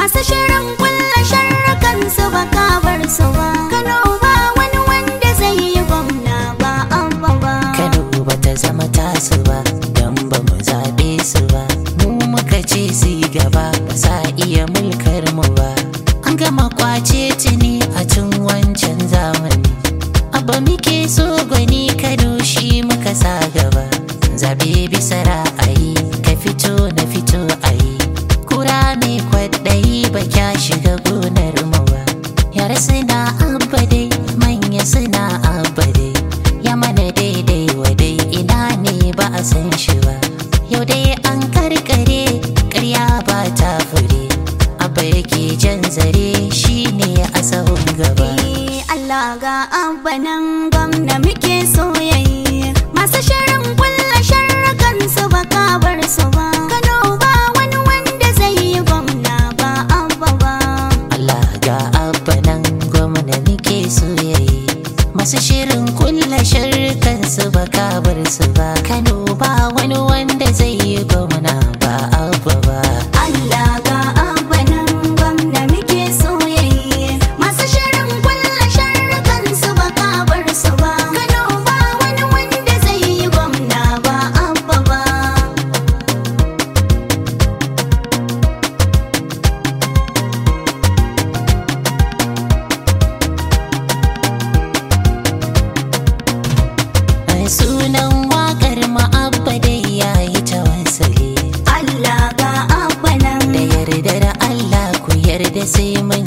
masu shirin su kano ba wani wanda zai yi gwamna zama tasu ba zaɓe su ba. Mu muka ce gaba iya mulkar mu ba. An gama ƙwace a wancan zamani. Muke so shi muka sa gaba. Zaɓe bisa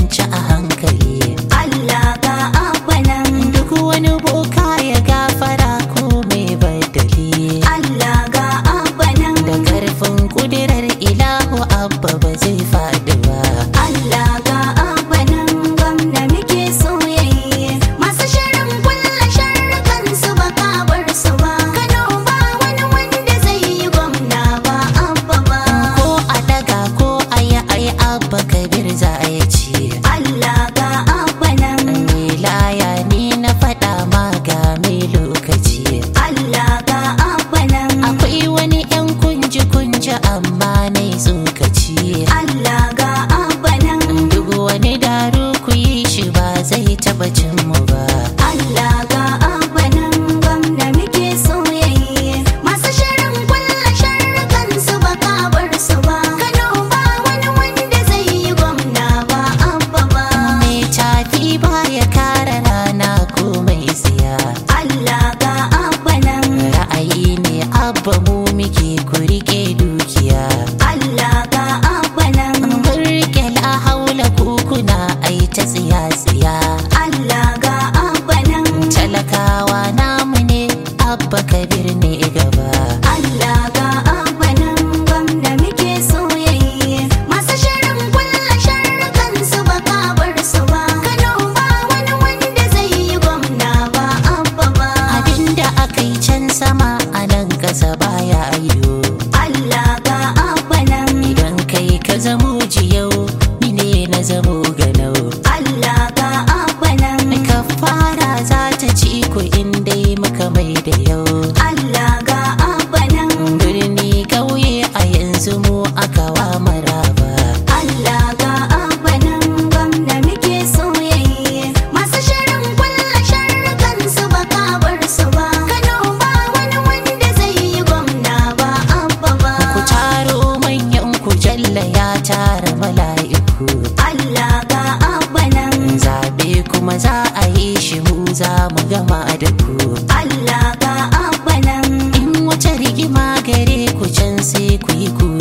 kwance a hankali. Allah ga abbanan duk wani boka. quitting koma gare ku can sai ku yi ku.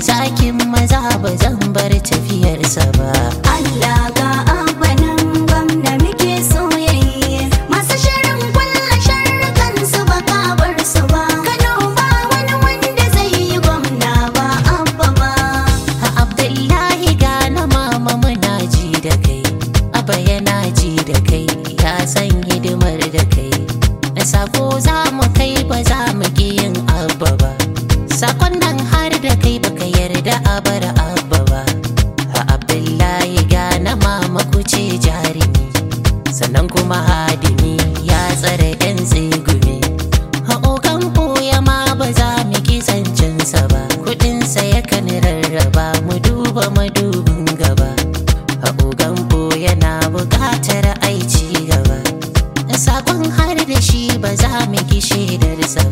zaki maza ba zan bar tafiyarsa ba. She that is up.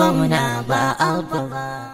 bauna ba abba ba.